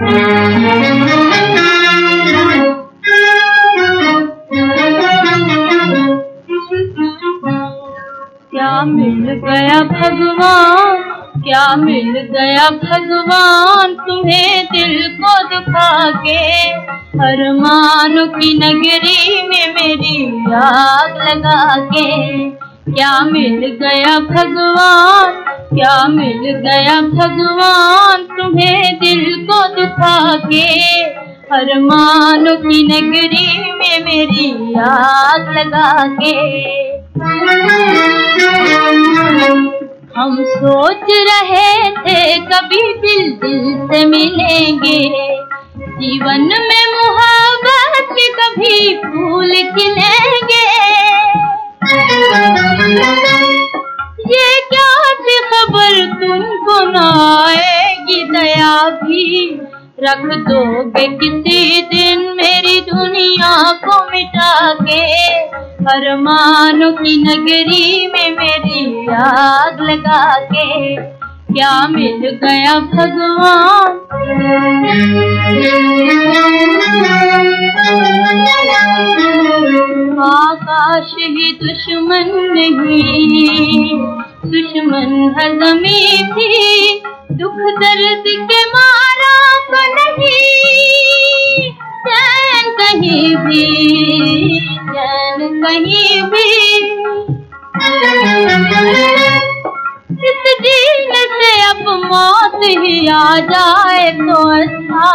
क्या मिल गया भगवान? क्या मिल गया भगवान? तुम्हें दिल को दुखा के अरमानों की नगरी में मेरी आग लगा के क्या मिल गया भगवान? क्या मिल गया भगवान? तुम्हें दिल को दुखा के। अरमानों की नगरी में मेरी आग लगा के। हम सोच रहे थे कभी दिल दिल से मिलेंगे। जीवन में मुहब्बत के कभी फूल खिलेंगे भी रख दोगे? किसी दिन मेरी दुनिया को मिटा के अरमानों की नगरी में मेरी आग लगा के क्या मिल गया भगवान? आकाश ही दुश्मन नहीं, दुश्मन हजमी थी, दुख दर्द के चैन कहीं भी। इस दिन से अब मौत ही आ जाए तो अच्छा।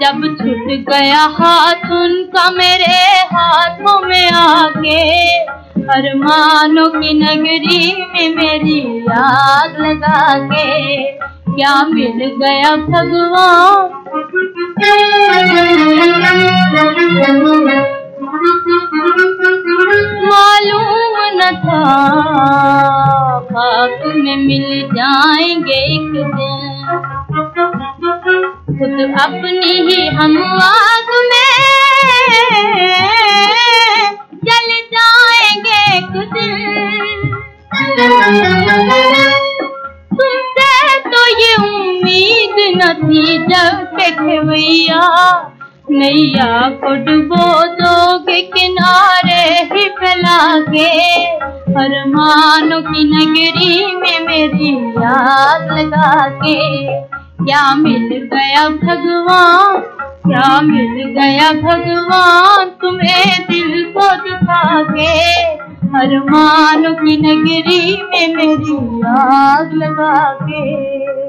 जब छूट गया हाथ उनका मेरे हाथों में आके अरमानों की नगरी में मेरी आग लगा के, क्या मिल गया भगवान? खाक में मिल जाएँगे एक दिन। खुद अपनी ही हम आग में जल जाएँगे एक दिन। तुमसे तो ये उम्मीद न थी जब के खेवैया। नैया को डुबो दोगे, किनारे ही फैला के। अरमानों की नगरी में मेरी याद लगा के, क्या मिल गया भगवान? क्या मिल गया भगवान तुम्हें दिल को दिखा के? अरमानों की नगरी में मेरी याद लगा के।